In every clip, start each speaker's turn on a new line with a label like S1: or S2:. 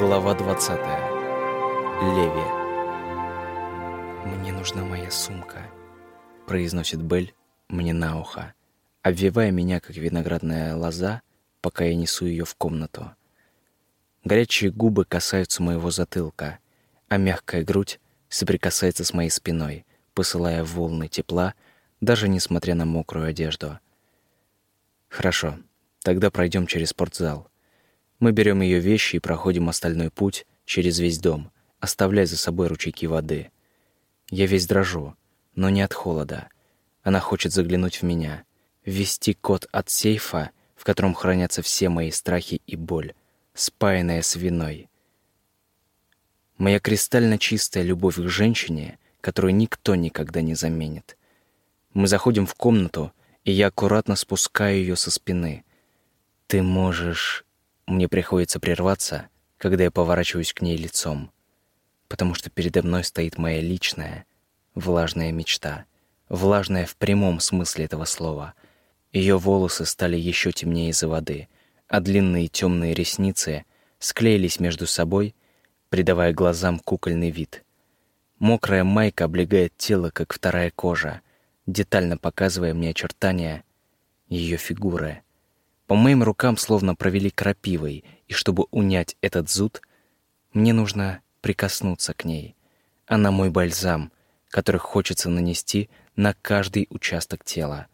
S1: Глава 20. Леви. «Мне нужна моя сумка», — произносит Белль мне на ухо, обвивая меня, как виноградная лоза, пока я несу ее в комнату. Горячие губы касаются моего затылка, а мягкая грудь соприкасается с моей спиной, посылая волны тепла, даже несмотря на мокрую одежду. Хорошо, тогда пройдем через спортзал. Мы берем ее вещи и проходим остальной путь через весь дом, оставляя за собой ручейки воды. Я весь дрожу, но не от холода. Она хочет заглянуть в меня, ввести код от сейфа, в котором хранятся все мои страхи и боль, спаянная с виной. Моя кристально чистая любовь к женщине, которую никто никогда не заменит. Мы заходим в комнату, и я аккуратно спускаю ее со спины. Ты можешь мне приходится прерваться, когда я поворачиваюсь к ней лицом, потому что передо мной стоит моя личная, влажная мечта, влажная в прямом смысле этого слова. Ее волосы стали еще темнее из-за воды, а длинные темные ресницы склеились между собой, придавая глазам кукольный вид. Мокрая майка облегает тело, как вторая кожа, детально показывая мне очертания ее фигуры — по моим рукам словно провели крапивой, и чтобы унять этот зуд, мне нужно прикоснуться к ней. Она мой бальзам, который хочется нанести на каждый участок тела.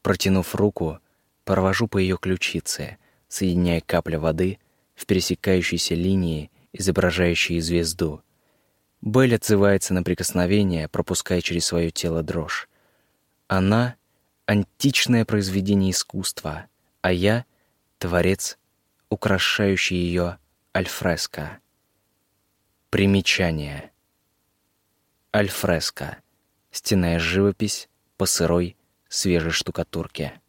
S1: Протянув руку, провожу по ее ключице, соединяя капля воды в пересекающейся линии, изображающей звезду. Белль отзывается на прикосновение, пропуская через свое тело дрожь. Она — античное произведение искусства — а я — творец, украшающий ее альфреско. Примечание. Альфреско — стенная живопись по сырой, свежей штукатурке.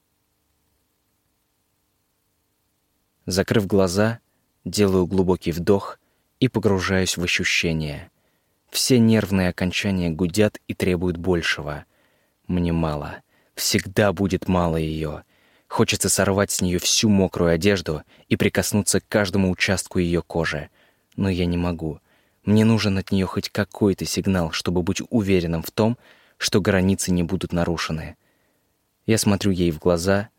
S1: Закрыв глаза, делаю глубокий вдох и погружаюсь в ощущения. Все нервные окончания гудят и требуют большего. Мне мало. Всегда будет мало ее. Хочется сорвать с нее всю мокрую одежду и прикоснуться к каждому участку ее кожи. Но я не могу. Мне нужен от нее хоть какой-то сигнал, чтобы быть уверенным в том, что границы не будут нарушены. Я смотрю ей в глаза,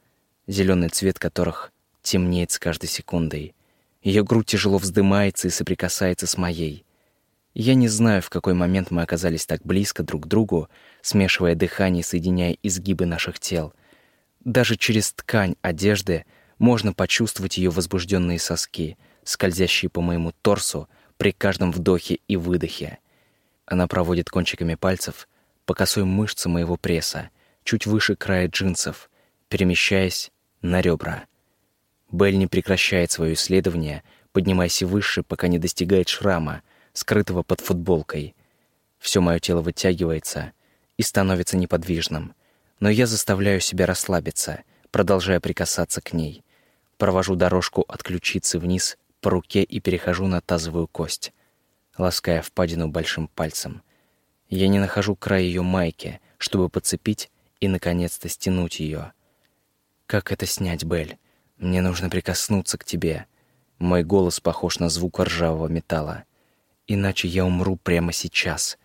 S1: зеленый цвет которых темнеет с каждой секундой. Ее грудь тяжело вздымается и соприкасается с моей. Я не знаю, в какой момент мы оказались так близко друг к другу, смешивая дыхание и соединяя изгибы наших тел — даже через ткань одежды можно почувствовать ее возбужденные соски, скользящие по моему торсу при каждом вдохе и выдохе. Она проводит кончиками пальцев по косой мышце моего пресса, чуть выше края джинсов, перемещаясь на ребра. Белль не прекращает свое исследование, поднимаясь выше, пока не достигает шрама, скрытого под футболкой. Все мое тело вытягивается и становится неподвижным — но я заставляю себя расслабиться, продолжая прикасаться к ней. Провожу дорожку от ключицы вниз по руке и перехожу на тазовую кость, лаская впадину большим пальцем. Я не нахожу край ее майки, чтобы подцепить и, наконец-то, стянуть ее. Как это снять, Бель? Мне нужно прикоснуться к тебе. Мой голос похож на звук ржавого металла. Иначе я умру прямо сейчас.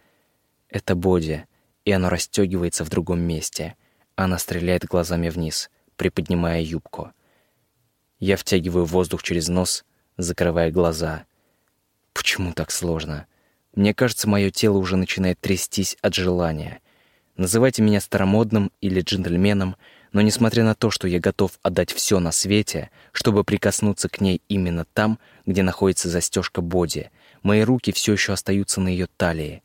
S1: Это боди, и оно расстегивается в другом месте — она стреляет глазами вниз, приподнимая юбку. Я втягиваю воздух через нос, закрывая глаза. Почему так сложно? Мне кажется, мое тело уже начинает трястись от желания. Называйте меня старомодным или джентльменом, но несмотря на то, что я готов отдать все на свете, чтобы прикоснуться к ней именно там, где находится застежка боди, мои руки все еще остаются на ее талии.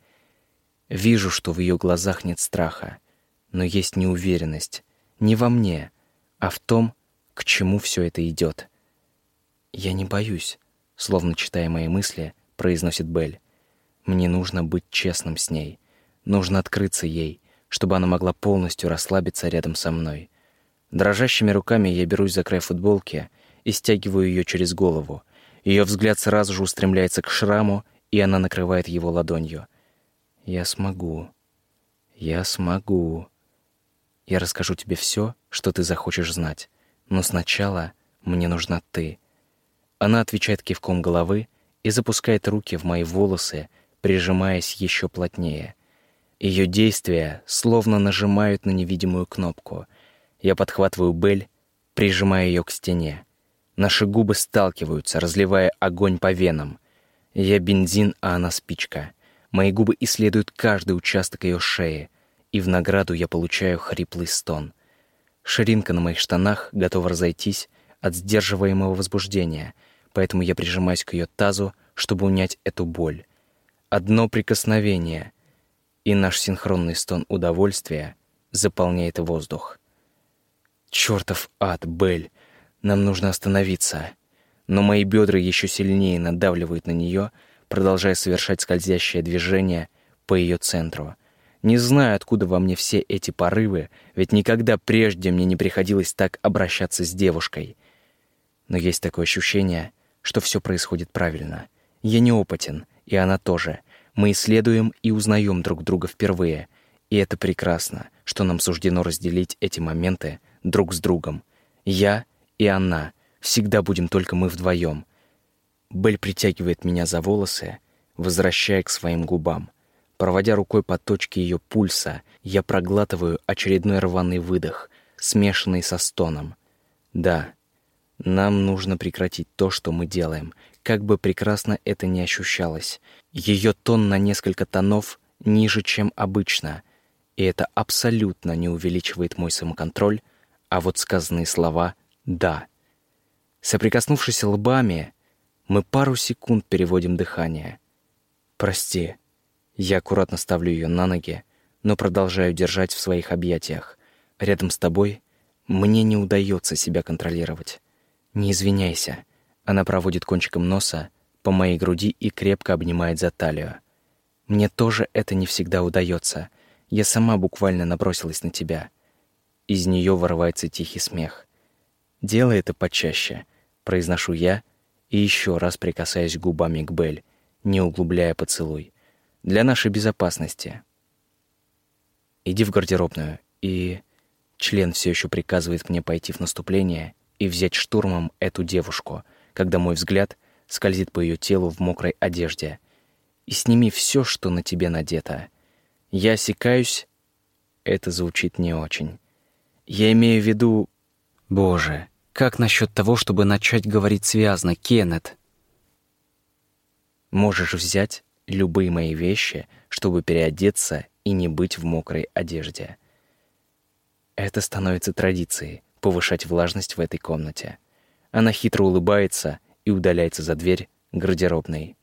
S1: Вижу, что в ее глазах нет страха но есть неуверенность не во мне, а в том, к чему все это идет. «Я не боюсь», — словно читая мои мысли, произносит Белль. «Мне нужно быть честным с ней. Нужно открыться ей, чтобы она могла полностью расслабиться рядом со мной. Дрожащими руками я берусь за край футболки и стягиваю ее через голову. Ее взгляд сразу же устремляется к шраму, и она накрывает его ладонью. «Я смогу. Я смогу», я расскажу тебе все, что ты захочешь знать. Но сначала мне нужна ты». Она отвечает кивком головы, и запускает руки в мои волосы, прижимаясь еще плотнее. Ее действия словно нажимают на невидимую кнопку. Я подхватываю Бель, прижимая ее к стене. Наши губы сталкиваются, разливая огонь по венам. Я бензин, а она спичка. Мои губы исследуют каждый участок ее шеи, и в награду я получаю хриплый стон. Ширинка на моих штанах готова разойтись от сдерживаемого возбуждения, поэтому я прижимаюсь к ее тазу, чтобы унять эту боль. Одно прикосновение, и наш синхронный стон удовольствия заполняет воздух. Чёртов ад, Бель, нам нужно остановиться. Но мои бедра еще сильнее надавливают на нее, продолжая совершать скользящее движение по ее центру. Не знаю, откуда во мне все эти порывы, ведь никогда прежде мне не приходилось так обращаться с девушкой. Но есть такое ощущение, что все происходит правильно. Я неопытен, и она тоже. Мы исследуем и узнаем друг друга впервые. И это прекрасно, что нам суждено разделить эти моменты друг с другом. Я и она. Всегда будем только мы вдвоем. Бель притягивает меня за волосы, возвращая к своим губам. Проводя рукой по точке ее пульса, я проглатываю очередной рваный выдох, смешанный со стоном. Да, нам нужно прекратить то, что мы делаем, как бы прекрасно это ни ощущалось. Ее тон на несколько тонов ниже, чем обычно, и это абсолютно не увеличивает мой самоконтроль, а вот сказанные слова «да». Соприкоснувшись лбами, мы пару секунд переводим дыхание. «Прости». Я аккуратно ставлю ее на ноги, но продолжаю держать в своих объятиях. Рядом с тобой мне не удается себя контролировать. Не извиняйся. Она проводит кончиком носа по моей груди и крепко обнимает за талию. Мне тоже это не всегда удается. Я сама буквально набросилась на тебя. Из нее вырывается тихий смех. Делай это почаще, произношу я и еще раз прикасаюсь губами к Бель, не углубляя поцелуй. Для нашей безопасности. Иди в гардеробную и член все еще приказывает мне пойти в наступление и взять штурмом эту девушку, когда мой взгляд скользит по ее телу в мокрой одежде. И сними все, что на тебе надето. Я осекаюсь. Это звучит не очень. Я имею в виду... Боже, как насчет того, чтобы начать говорить связно, Кеннет? Можешь взять любые мои вещи, чтобы переодеться и не быть в мокрой одежде. Это становится традицией — повышать влажность в этой комнате. Она хитро улыбается и удаляется за дверь гардеробной.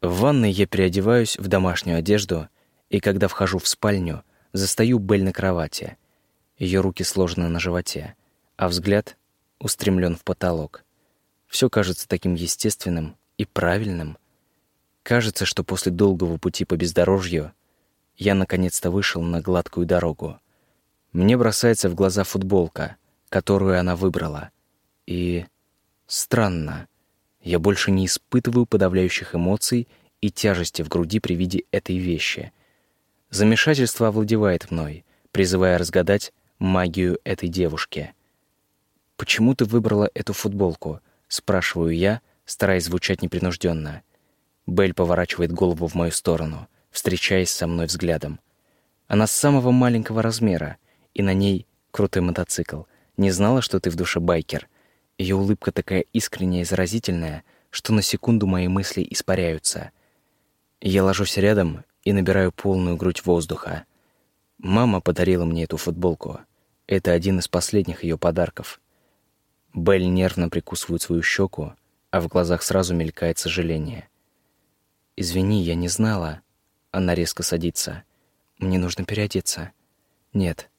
S1: В ванной я переодеваюсь в домашнюю одежду, и когда вхожу в спальню, застаю Бель на кровати. Ее руки сложены на животе, а взгляд устремлен в потолок. Все кажется таким естественным и правильным. Кажется, что после долгого пути по бездорожью я наконец-то вышел на гладкую дорогу. Мне бросается в глаза футболка, которую она выбрала. И странно, я больше не испытываю подавляющих эмоций и тяжести в груди при виде этой вещи. Замешательство овладевает мной, призывая разгадать магию этой девушки. Почему ты выбрала эту футболку? Спрашиваю я, стараясь звучать непринужденно. Бель поворачивает голову в мою сторону, встречаясь со мной взглядом. Она самого маленького размера, и на ней крутой мотоцикл. Не знала, что ты в душе байкер. Ее улыбка такая искренняя и заразительная, что на секунду мои мысли испаряются. Я ложусь рядом и набираю полную грудь воздуха. Мама подарила мне эту футболку. Это один из последних ее подарков. Белль нервно прикусывает свою щеку, а в глазах сразу мелькает сожаление. «Извини, я не знала». Она резко садится. «Мне нужно переодеться». «Нет».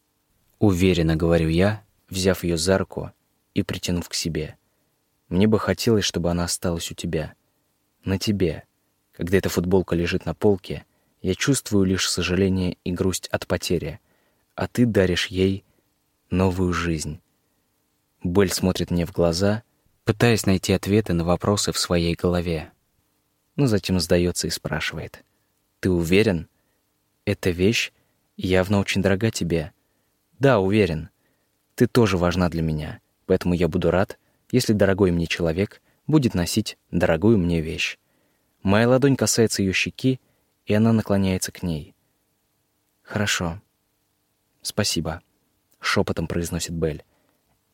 S1: Уверенно говорю я, взяв ее за руку и притянув к себе. «Мне бы хотелось, чтобы она осталась у тебя. На тебе. Когда эта футболка лежит на полке, я чувствую лишь сожаление и грусть от потери, а ты даришь ей новую жизнь». Белль смотрит мне в глаза, пытаясь найти ответы на вопросы в своей голове. Но затем сдается и спрашивает. «Ты уверен? Эта вещь явно очень дорога тебе». «Да, уверен. Ты тоже важна для меня, поэтому я буду рад, если дорогой мне человек будет носить дорогую мне вещь. Моя ладонь касается ее щеки, и она наклоняется к ней. «Хорошо. Спасибо», — шепотом произносит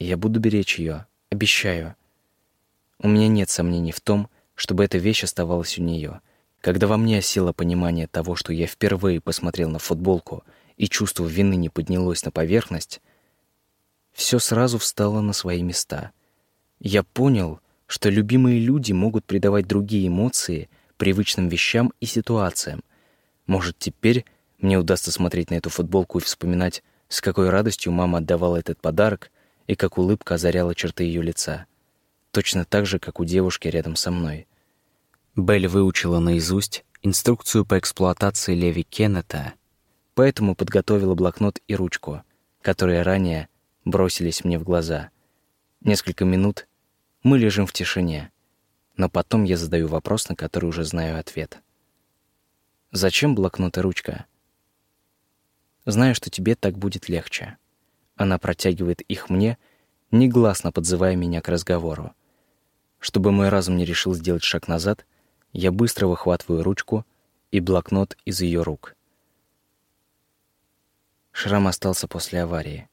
S1: «Я буду беречь ее, обещаю». У меня нет сомнений в том, чтобы эта вещь оставалась у нее. Когда во мне осело понимание того, что я впервые посмотрел на футболку, и чувство вины не поднялось на поверхность, все сразу встало на свои места. Я понял, что любимые люди могут придавать другие эмоции привычным вещам и ситуациям. Может, теперь мне удастся смотреть на эту футболку и вспоминать, с какой радостью мама отдавала этот подарок и как улыбка озаряла черты ее лица. Точно так же, как у девушки рядом со мной. Белль выучила наизусть инструкцию по эксплуатации Леви Кеннета, поэтому подготовила блокнот и ручку, которые ранее бросились мне в глаза. Несколько минут мы лежим в тишине, но потом я задаю вопрос, на который уже знаю ответ. «Зачем блокнот и ручка?» Знаю, что тебе так будет легче. Она протягивает их мне, негласно подзывая меня к разговору. Чтобы мой разум не решил сделать шаг назад, я быстро выхватываю ручку и блокнот из ее рук. Шрам остался после аварии.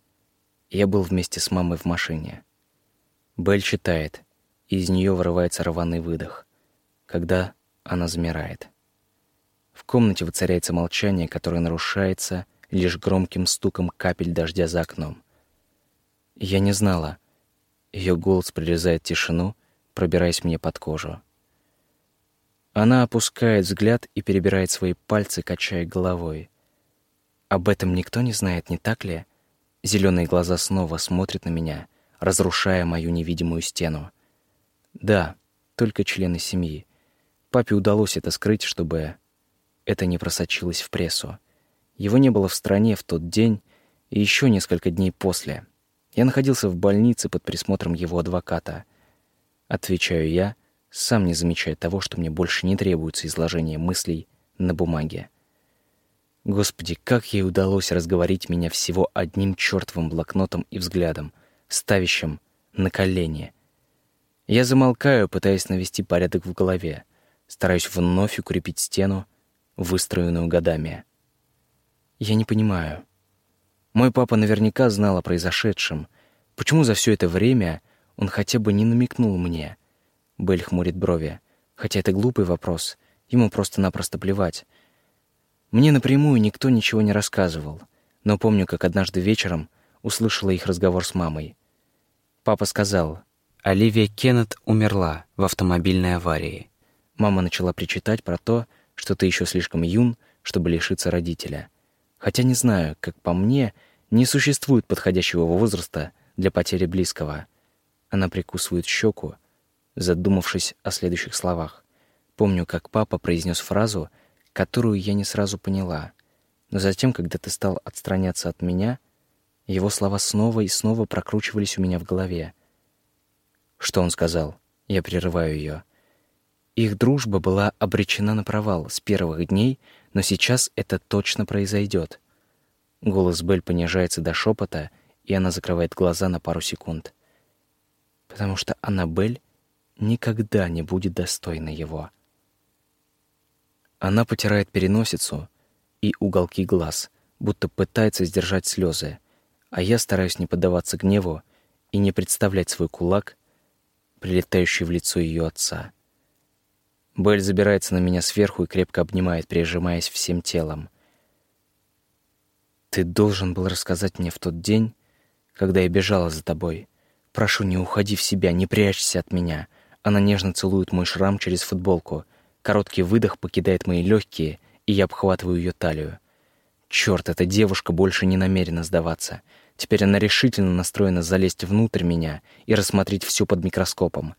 S1: Я был вместе с мамой в машине. Белль читает, и из нее вырывается рваный выдох, когда она замирает. В комнате воцаряется молчание, которое нарушается лишь громким стуком капель дождя за окном. Я не знала. Ее голос прорезает тишину, пробираясь мне под кожу. Она опускает взгляд и перебирает свои пальцы, качая головой. Об этом никто не знает, не так ли? Зеленые глаза снова смотрят на меня, разрушая мою невидимую стену. Да, только члены семьи. Папе удалось это скрыть, чтобы это не просочилось в прессу. Его не было в стране в тот день и еще несколько дней после. Я находился в больнице под присмотром его адвоката. Отвечаю я, сам не замечая того, что мне больше не требуется изложение мыслей на бумаге. Господи, как ей удалось разговорить меня всего одним чертовым блокнотом и взглядом, ставящим на колени. Я замолкаю, пытаясь навести порядок в голове, стараюсь вновь укрепить стену, выстроенную годами. Я не понимаю. Мой папа наверняка знал о произошедшем. Почему за все это время он хотя бы не намекнул мне? Белль хмурит брови. Хотя это глупый вопрос. Ему просто-напросто плевать. Мне напрямую никто ничего не рассказывал, но помню, как однажды вечером услышала их разговор с мамой. Папа сказал, «Оливия Кеннет умерла в автомобильной аварии». Мама начала причитать про то, что ты еще слишком юн, чтобы лишиться родителя. Хотя не знаю, как по мне, не существует подходящего возраста для потери близкого. Она прикусывает щеку, задумавшись о следующих словах. Помню, как папа произнес фразу — которую я не сразу поняла. Но затем, когда ты стал отстраняться от меня, его слова снова и снова прокручивались у меня в голове. Что он сказал? Я прерываю ее. Их дружба была обречена на провал с первых дней, но сейчас это точно произойдет. Голос Бель понижается до шепота, и она закрывает глаза на пару секунд. Потому что Аннабель никогда не будет достойна его. Она потирает переносицу и уголки глаз, будто пытается сдержать слезы, а я стараюсь не поддаваться гневу и не представлять свой кулак, прилетающий в лицо ее отца. Белль забирается на меня сверху и крепко обнимает, прижимаясь всем телом. «Ты должен был рассказать мне в тот день, когда я бежала за тобой. Прошу, не уходи в себя, не прячься от меня». Она нежно целует мой шрам через футболку — Короткий выдох покидает мои легкие, и я обхватываю ее талию. Черт, эта девушка больше не намерена сдаваться. Теперь она решительно настроена залезть внутрь меня и рассмотреть все под микроскопом.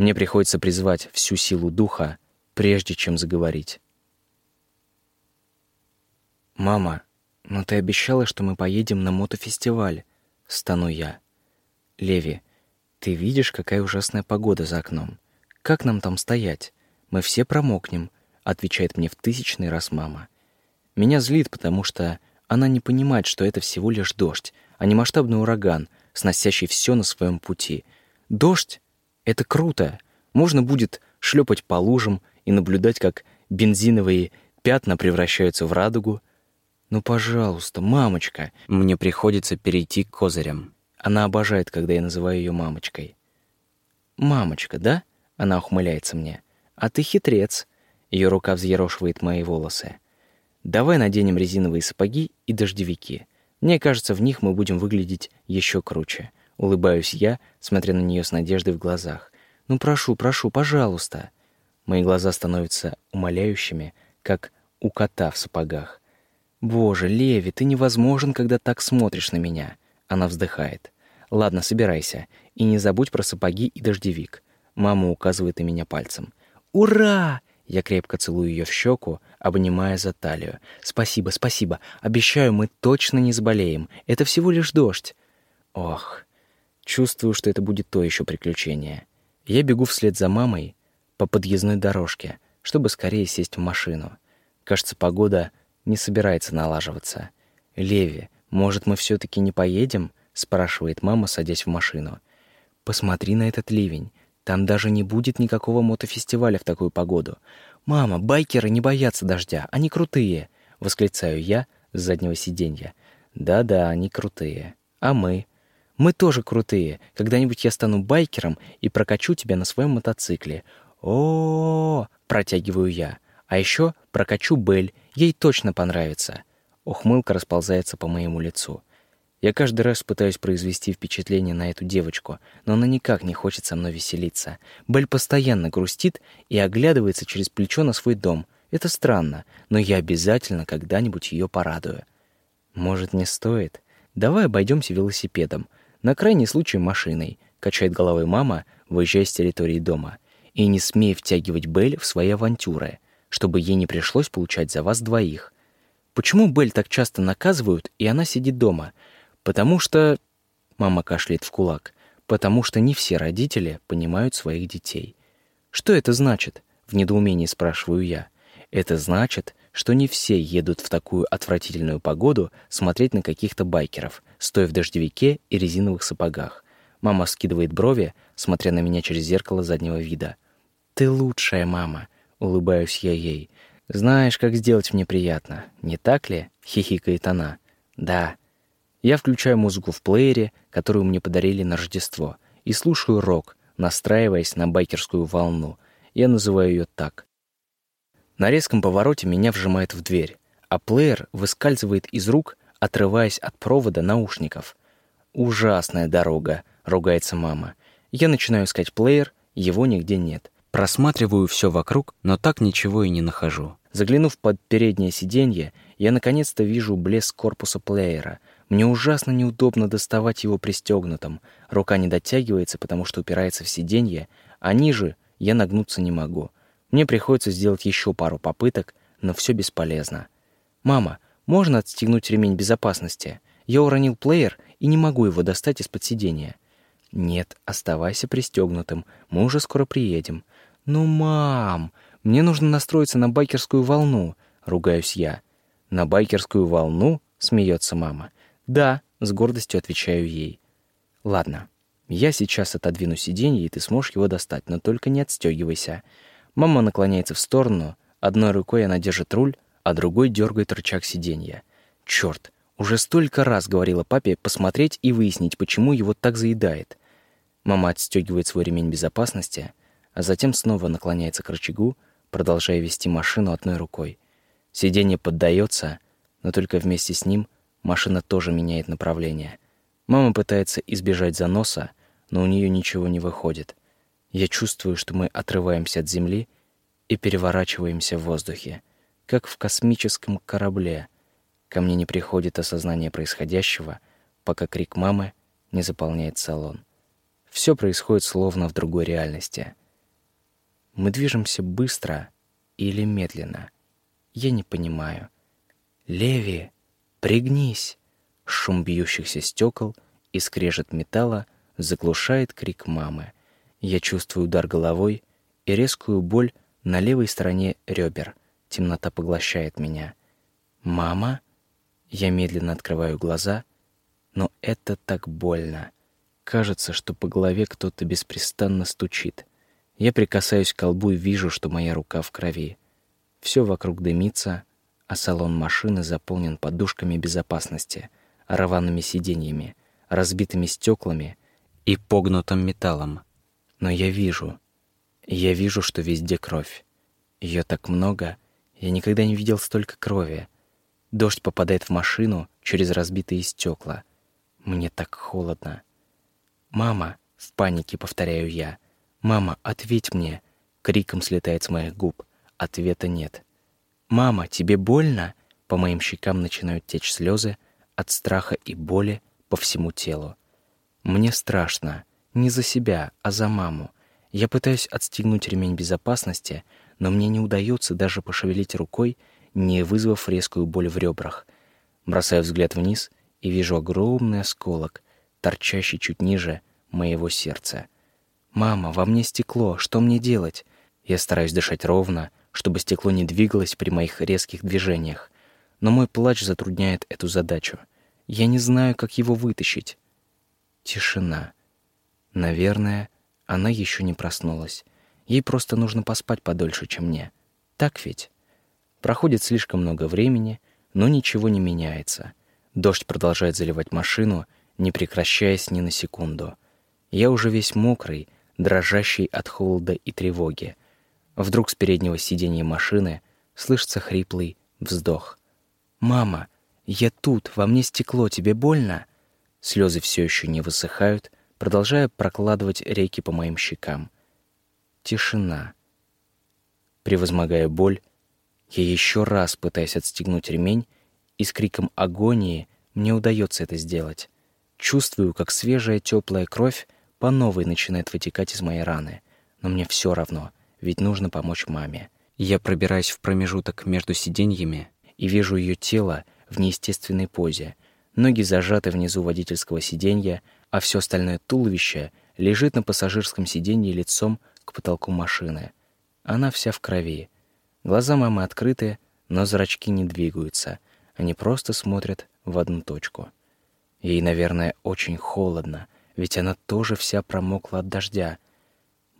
S1: Мне приходится призвать всю силу духа, прежде чем заговорить. «Мама, но ты обещала, что мы поедем на мотофестиваль», — стану я. «Леви, ты видишь, какая ужасная погода за окном. Как нам там стоять? Мы все промокнем, отвечает мне в тысячный раз мама. Меня злит, потому что она не понимает, что это всего лишь дождь, а не масштабный ураган, сносящий все на своем пути. Дождь — это круто. Можно будет шлепать по лужам и наблюдать, как бензиновые пятна превращаются в радугу. Ну, пожалуйста, мамочка. Мне приходится перейти к козырям. Она обожает, когда я называю ее мамочкой. «Мамочка, да?» — она ухмыляется мне. «А ты хитрец». Ее рука взъерошивает мои волосы. «Давай наденем резиновые сапоги и дождевики. Мне кажется, в них мы будем выглядеть еще круче». Улыбаюсь я, смотря на нее с надеждой в глазах. «Ну, прошу, прошу, пожалуйста». Мои глаза становятся умоляющими, как у кота в сапогах. «Боже, Леви, ты невозможен, когда так смотришь на меня». Она вздыхает. «Ладно, собирайся. И не забудь про сапоги и дождевик». Мама указывает на меня пальцем. «Ура!» Я крепко целую ее в щеку, обнимая за талию. «Спасибо, спасибо. Обещаю, мы точно не заболеем. Это всего лишь дождь». Ох, чувствую, что это будет то еще приключение. Я бегу вслед за мамой по подъездной дорожке, чтобы скорее сесть в машину. Кажется, погода не собирается налаживаться. «Леви, может, мы все таки не поедем?» — спрашивает мама, садясь в машину. «Посмотри на этот ливень. Там даже не будет никакого мотофестиваля в такую погоду. Мама, байкеры не боятся дождя, они крутые!» — восклицаю я с заднего сиденья. «Да-да, они крутые. А мы?» «Мы тоже крутые. Когда-нибудь я стану байкером и прокачу тебя на своем мотоцикле. О, -о, -о, -о протягиваю я. А еще прокачу Бель, ей точно понравится. Ухмылка расползается по моему лицу. Я каждый раз пытаюсь произвести впечатление на эту девочку, но она никак не хочет со мной веселиться. Бель постоянно грустит и оглядывается через плечо на свой дом. Это странно, но я обязательно когда-нибудь ее порадую. Может, не стоит? Давай обойдемся велосипедом. На крайний случай машиной, качает головой мама, выезжая с территории дома. И не смей втягивать Бель в свои авантюры, чтобы ей не пришлось получать за вас двоих. Почему Бель так часто наказывают, и она сидит дома? Потому что... Мама кашляет в кулак. Потому что не все родители понимают своих детей. Что это значит? В недоумении спрашиваю я. Это значит, что не все едут в такую отвратительную погоду смотреть на каких-то байкеров, стоя в дождевике и резиновых сапогах. Мама скидывает брови, смотря на меня через зеркало заднего вида. «Ты лучшая мама», — улыбаюсь я ей. «Знаешь, как сделать мне приятно, не так ли?» — хихикает она. «Да». Я включаю музыку в плеере, которую мне подарили на Рождество, и слушаю рок, настраиваясь на байкерскую волну. Я называю ее так. На резком повороте меня вжимает в дверь, а плеер выскальзывает из рук, отрываясь от провода наушников. «Ужасная дорога», — ругается мама. Я начинаю искать плеер, его нигде нет. Просматриваю все вокруг, но так ничего и не нахожу. Заглянув под переднее сиденье, я наконец-то вижу блеск корпуса плеера. Мне ужасно неудобно доставать его пристегнутым. Рука не дотягивается, потому что упирается в сиденье, а ниже я нагнуться не могу. Мне приходится сделать еще пару попыток, но все бесполезно. «Мама, можно отстегнуть ремень безопасности? Я уронил плеер и не могу его достать из-под сиденья». «Нет, оставайся пристегнутым, мы уже скоро приедем». «Ну, мам, мне нужно настроиться на байкерскую волну», — ругаюсь я. «На байкерскую волну?» — смеется мама. «Да», — с гордостью отвечаю ей. «Ладно, я сейчас отодвину сиденье, и ты сможешь его достать, но только не отстегивайся». Мама наклоняется в сторону, одной рукой она держит руль, а другой дергает рычаг сиденья. Черт, уже столько раз говорила папе посмотреть и выяснить, почему его так заедает. Мама отстегивает свой ремень безопасности, а затем снова наклоняется к рычагу, продолжая вести машину одной рукой. Сиденье поддается, но только вместе с ним машина тоже меняет направление. Мама пытается избежать заноса, но у нее ничего не выходит. Я чувствую, что мы отрываемся от земли и переворачиваемся в воздухе, как в космическом корабле. Ко мне не приходит осознание происходящего, пока крик мамы не заполняет салон. Все происходит словно в другой реальности. Мы движемся быстро или медленно. Я не понимаю. Леви, пригнись. Шум бьющихся стекол и скрежет металла заглушает крик мамы. Я чувствую удар головой и резкую боль на левой стороне ребер. Темнота поглощает меня. Мама? Я медленно открываю глаза, но это так больно. кажется, что по голове кто-то беспрестанно стучит. Я прикасаюсь к колбу и вижу, что моя рука в крови. Все вокруг дымится, а салон машины заполнен подушками безопасности, рваными сиденьями, разбитыми стеклами и погнутым металлом. Но я вижу, я вижу, что везде кровь. Ее так много, я никогда не видел столько крови. Дождь попадает в машину через разбитые стекла. Мне так холодно. «Мама!» — в панике повторяю я. «Мама, ответь мне!» — криком слетает с моих губ. Ответа нет. «Мама, тебе больно?» По моим щекам начинают течь слезы от страха и боли по всему телу. Мне страшно. Не за себя, а за маму. Я пытаюсь отстегнуть ремень безопасности, но мне не удается даже пошевелить рукой, не вызвав резкую боль в ребрах. Бросаю взгляд вниз и вижу огромный осколок, торчащий чуть ниже моего сердца. «Мама, во мне стекло, что мне делать?» Я стараюсь дышать ровно, чтобы стекло не двигалось при моих резких движениях, но мой плач затрудняет эту задачу. Я не знаю, как его вытащить. Тишина. Наверное, она еще не проснулась. Ей просто нужно поспать подольше, чем мне. Так ведь? Проходит слишком много времени, но ничего не меняется. Дождь продолжает заливать машину, не прекращаясь ни на секунду. Я уже весь мокрый, дрожащий от холода и тревоги. Вдруг с переднего сиденья машины слышится хриплый вздох. «Мама, я тут, во мне стекло, тебе больно?» Слезы все еще не высыхают, продолжая прокладывать реки по моим щекам. Тишина. Превозмогая боль, я еще раз пытаюсь отстегнуть ремень, и с криком агонии мне удается это сделать. Чувствую, как свежая теплая кровь по новой начинает вытекать из моей раны, но мне все равно, ведь нужно помочь маме. Я пробираюсь в промежуток между сиденьями и вижу ее тело в неестественной позе. Ноги зажаты внизу водительского сиденья, а все остальное туловище лежит на пассажирском сиденье лицом к потолку машины. Она вся в крови. Глаза мамы открыты, но зрачки не двигаются. Они просто смотрят в одну точку. Ей, наверное, очень холодно, ведь она тоже вся промокла от дождя.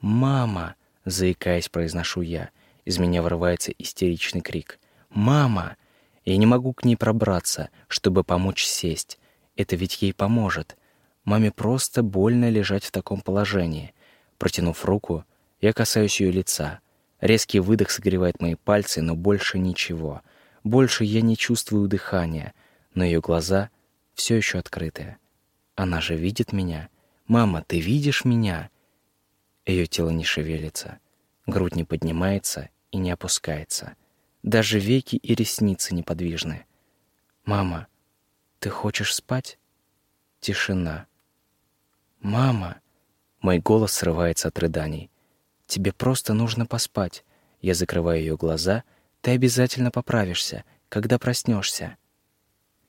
S1: «Мама!» — заикаясь, произношу я. Из меня вырывается истеричный крик. «Мама!» Я не могу к ней пробраться, чтобы помочь сесть. Это ведь ей поможет. Маме просто больно лежать в таком положении. Протянув руку, я касаюсь ее лица. Резкий выдох согревает мои пальцы, но больше ничего. Больше я не чувствую дыхания, но ее глаза все еще открыты. Она же видит меня. «Мама, ты видишь меня?» Ее тело не шевелится. Грудь не поднимается и не опускается. Даже веки и ресницы неподвижны. «Мама, ты хочешь спать?» Тишина. «Мама!» Мой голос срывается от рыданий. «Тебе просто нужно поспать». Я закрываю ее глаза. «Ты обязательно поправишься, когда проснешься.